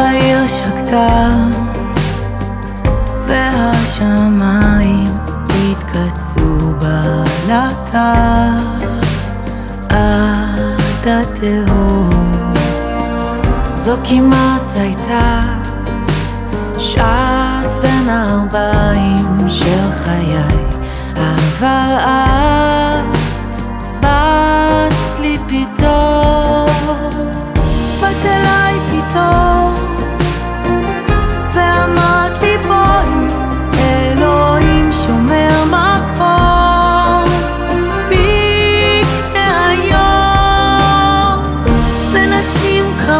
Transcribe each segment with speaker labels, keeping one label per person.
Speaker 1: והעיר שקטה והשמיים התכסו בלטה. עד התהום
Speaker 2: זו כמעט הייתה שעת בין הארבעים של חיי אבל את באת לי פתאום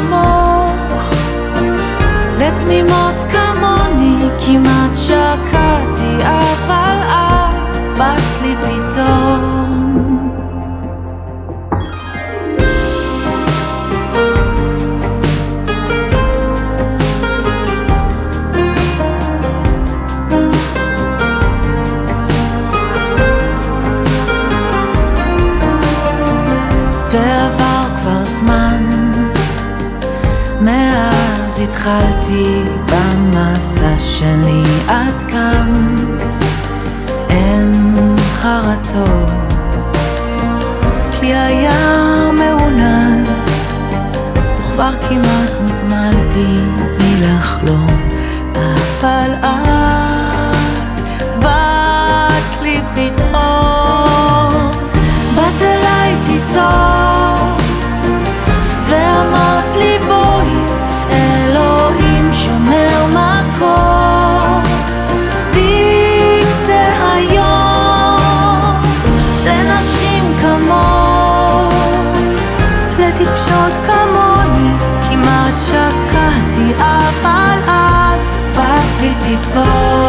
Speaker 1: כמוך.
Speaker 2: לתמימות כמוני כמעט שקעתי מאז התחלתי במסע שלי עד כאן. אין חרטות.
Speaker 1: כי היה מעונן וכבר כמעט נגמלתי. מלחלום אבל את באת לי פתאום.
Speaker 2: באת אליי פתאום
Speaker 1: be